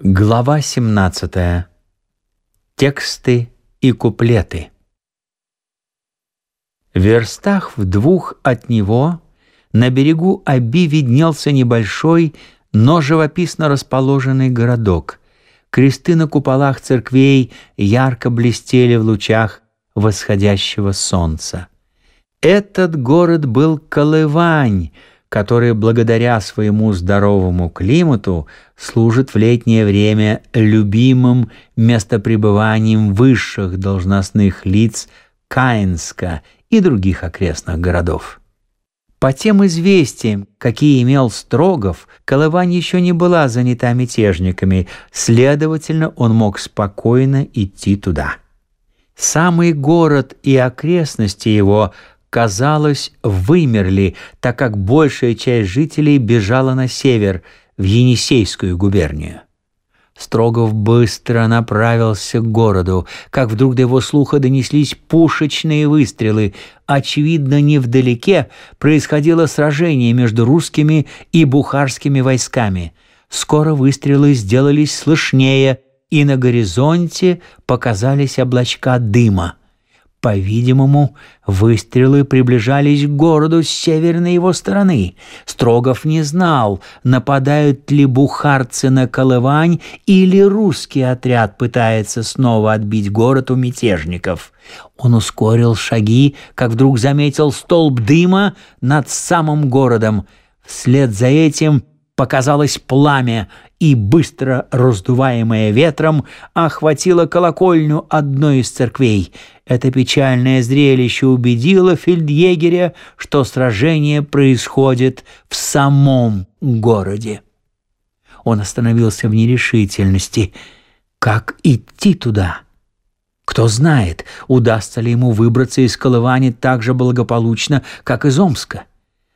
Глава 17. Тексты и куплеты. В верстах в двух от него на берегу Аби виднелся небольшой, но живописно расположенный городок. Кресты на куполах церквей ярко блестели в лучах восходящего солнца. Этот город был Колывань — который благодаря своему здоровому климату служит в летнее время любимым местопребыванием высших должностных лиц Каинска и других окрестных городов. По тем известиям, какие имел Строгов, Колывань еще не была занята мятежниками, следовательно, он мог спокойно идти туда. Самый город и окрестности его – казалось, вымерли, так как большая часть жителей бежала на север, в Енисейскую губернию. Строгов быстро направился к городу, как вдруг до его слуха донеслись пушечные выстрелы. Очевидно, невдалеке происходило сражение между русскими и бухарскими войсками. Скоро выстрелы сделались слышнее, и на горизонте показались облачка дыма. По-видимому, выстрелы приближались к городу с северной его стороны. Строгов не знал, нападают ли бухарцы на Колывань или русский отряд пытается снова отбить город у мятежников. Он ускорил шаги, как вдруг заметил столб дыма над самым городом. Вслед за этим показалось пламя, и, быстро раздуваемое ветром, охватило колокольню одной из церквей. Это печальное зрелище убедило фельдъегеря, что сражение происходит в самом городе. Он остановился в нерешительности. Как идти туда? Кто знает, удастся ли ему выбраться из Колывани так же благополучно, как из Омска.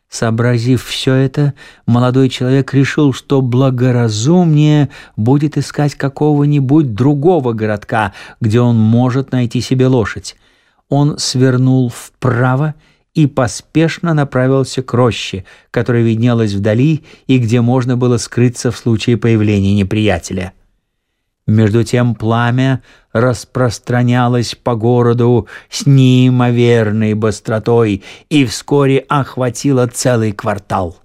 Сообразив все это, молодой человек решил, что благоразумнее будет искать какого-нибудь другого городка, где он может найти себе лошадь. Он свернул вправо и поспешно направился к роще, которая виднелась вдали и где можно было скрыться в случае появления неприятеля. Между тем пламя распространялось по городу с неимоверной быстротой и вскоре охватило целый квартал.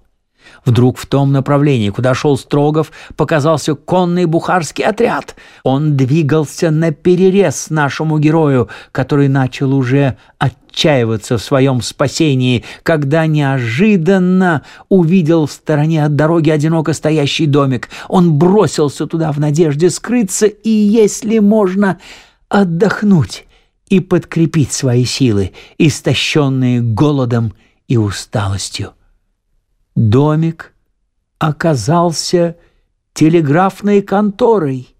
Вдруг в том направлении, куда шел Строгов, показался конный бухарский отряд. Он двигался на перерез нашему герою, который начал уже отчаиваться в своем спасении, когда неожиданно увидел в стороне от дороги одиноко стоящий домик. Он бросился туда в надежде скрыться и, если можно, отдохнуть и подкрепить свои силы, истощенные голодом и усталостью. Домик оказался телеграфной конторой.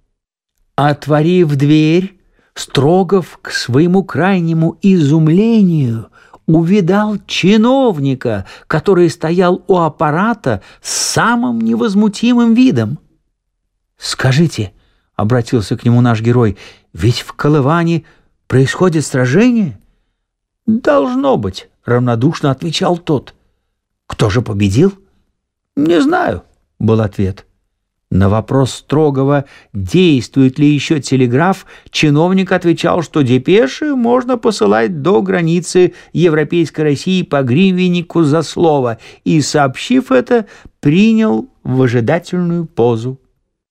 Отворив дверь, Строгов к своему крайнему изумлению увидал чиновника, который стоял у аппарата с самым невозмутимым видом. «Скажите», — обратился к нему наш герой, — «ведь в Колыване происходит сражение?» «Должно быть», — равнодушно отвечал тот. Кто же победил? Не знаю, был ответ. На вопрос строгого, действует ли еще телеграф, чиновник отвечал, что депеши можно посылать до границы Европейской России по гривеннику за слово, и, сообщив это, принял выжидательную позу.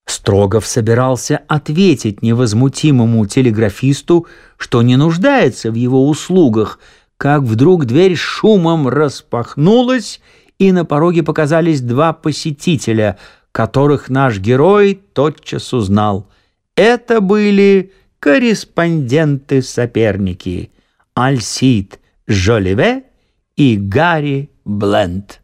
Строгов собирался ответить невозмутимому телеграфисту, что не нуждается в его услугах, как вдруг дверь шумом распахнулась, и на пороге показались два посетителя, которых наш герой тотчас узнал. Это были корреспонденты-соперники Альсид Жоливе и Гарри Бленд.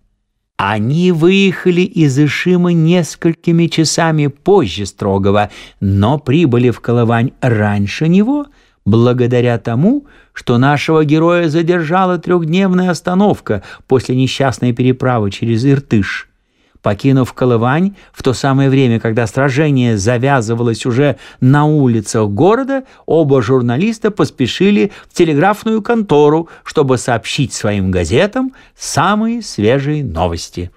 Они выехали из Ишима несколькими часами позже Строгова, но прибыли в Колывань раньше него — благодаря тому, что нашего героя задержала трехдневная остановка после несчастной переправы через Иртыш. Покинув Колывань в то самое время, когда сражение завязывалось уже на улицах города, оба журналиста поспешили в телеграфную контору, чтобы сообщить своим газетам самые свежие новости.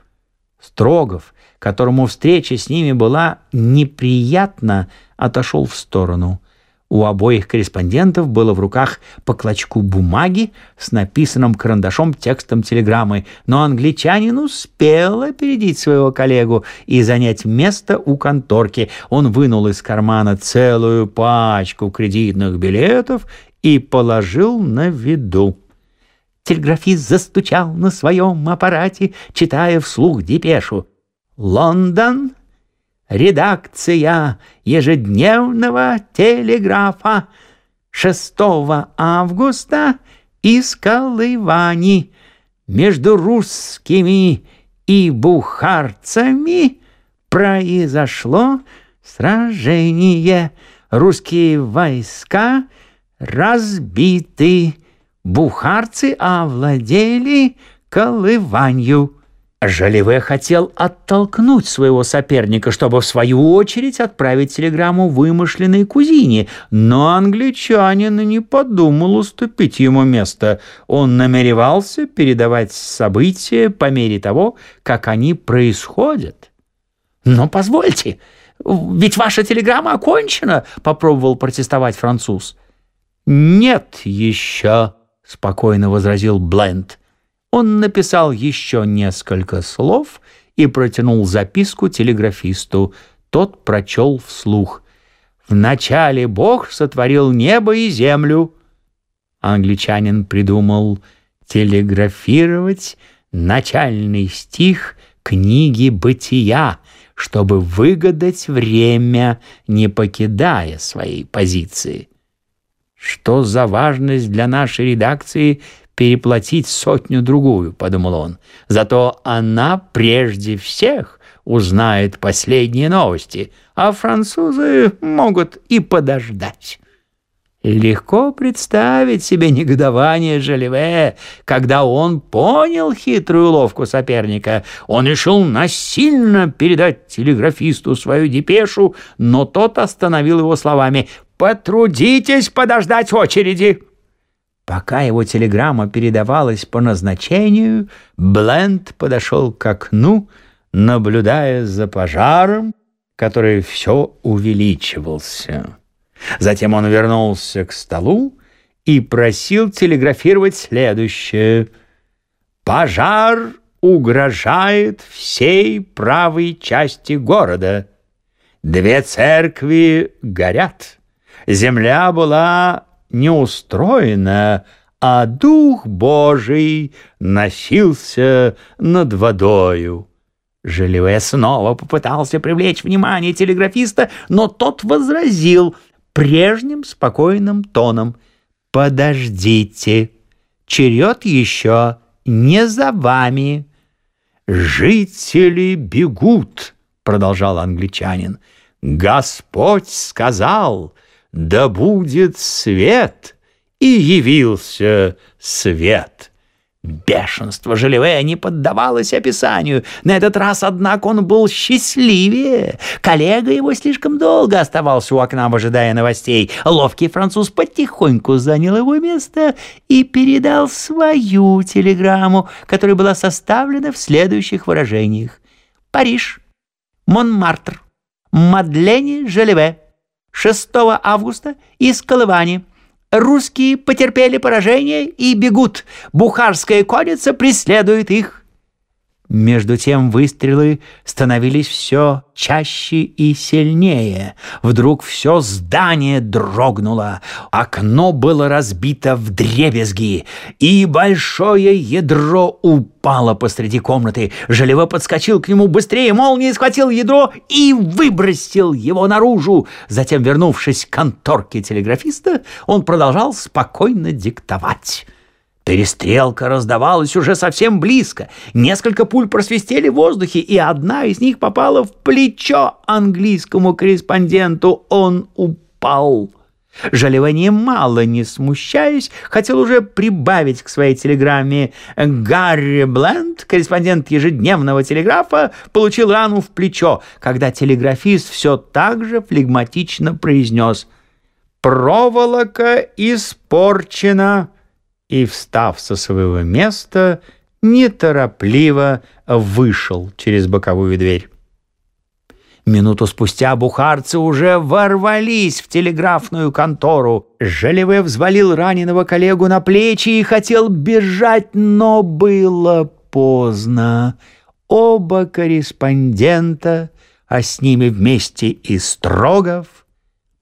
Строгов, которому встреча с ними была неприятна, отошел в сторону. У обоих корреспондентов было в руках по клочку бумаги с написанным карандашом текстом телеграммы, но англичанин успел опередить своего коллегу и занять место у конторки. Он вынул из кармана целую пачку кредитных билетов и положил на виду. Телеграфист застучал на своем аппарате, читая вслух депешу. «Лондон, редакция ежедневного телеграфа 6 августа из Колывани между русскими и бухарцами произошло сражение. Русские войска разбиты, бухарцы овладели Колыванью. Жалеве хотел оттолкнуть своего соперника, чтобы в свою очередь отправить телеграмму вымышленной кузине, но англичанин не подумал уступить ему место. Он намеревался передавать события по мере того, как они происходят. «Но позвольте, ведь ваша телеграмма окончена», — попробовал протестовать француз. «Нет еще», — спокойно возразил Бленд. Он написал еще несколько слов и протянул записку телеграфисту. Тот прочел вслух. «Вначале Бог сотворил небо и землю». Англичанин придумал телеграфировать начальный стих книги «Бытия», чтобы выгадать время, не покидая своей позиции. Что за важность для нашей редакции переплатить сотню-другую, подумал он. Зато она прежде всех узнает последние новости, а французы могут и подождать. Легко представить себе негодование Жалеве, когда он понял хитрую уловку соперника. Он решил насильно передать телеграфисту свою депешу, но тот остановил его словами «Потрудитесь подождать очереди!» Пока его телеграмма передавалась по назначению, Бленд подошел к окну, наблюдая за пожаром, который все увеличивался. Затем он вернулся к столу и просил телеграфировать следующее. «Пожар угрожает всей правой части города. Две церкви горят. Земля была не устроено, а Дух Божий носился над водою. Желеве снова попытался привлечь внимание телеграфиста, но тот возразил прежним спокойным тоном. «Подождите, черед еще не за вами». «Жители бегут», — продолжал англичанин. «Господь сказал, да будет свет, и явился свет. Бешенство Желеве не поддавалось описанию. На этот раз, однако, он был счастливее. Коллега его слишком долго оставался у окна, ожидая новостей. Ловкий француз потихоньку занял его место и передал свою телеграмму, которая была составлена в следующих выражениях. «Париж. Монмартр. Мадлене Желеве. 6 августа из Колывани. Русские потерпели поражение и бегут. Бухарская конница преследует их. Между тем выстрелы становились все чаще и сильнее. Вдруг все здание дрогнуло, окно было разбито в дребезги, и большое ядро упало посреди комнаты. Жалево подскочил к нему быстрее молнии, схватил ядро и выбросил его наружу. Затем, вернувшись к конторке телеграфиста, он продолжал спокойно диктовать. Перестрелка раздавалась уже совсем близко. Несколько пуль просвистели в воздухе, и одна из них попала в плечо английскому корреспонденту. Он упал. Жалевание мало не смущаясь, хотел уже прибавить к своей телеграмме. Гарри Бленд, корреспондент ежедневного телеграфа, получил рану в плечо, когда телеграфист все так же флегматично произнес «Проволока испорчена» и, встав со своего места, неторопливо вышел через боковую дверь. Минуту спустя бухарцы уже ворвались в телеграфную контору. Желеве взвалил раненого коллегу на плечи и хотел бежать, но было поздно. Оба корреспондента, а с ними вместе и Строгов,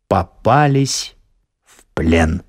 попались в плен.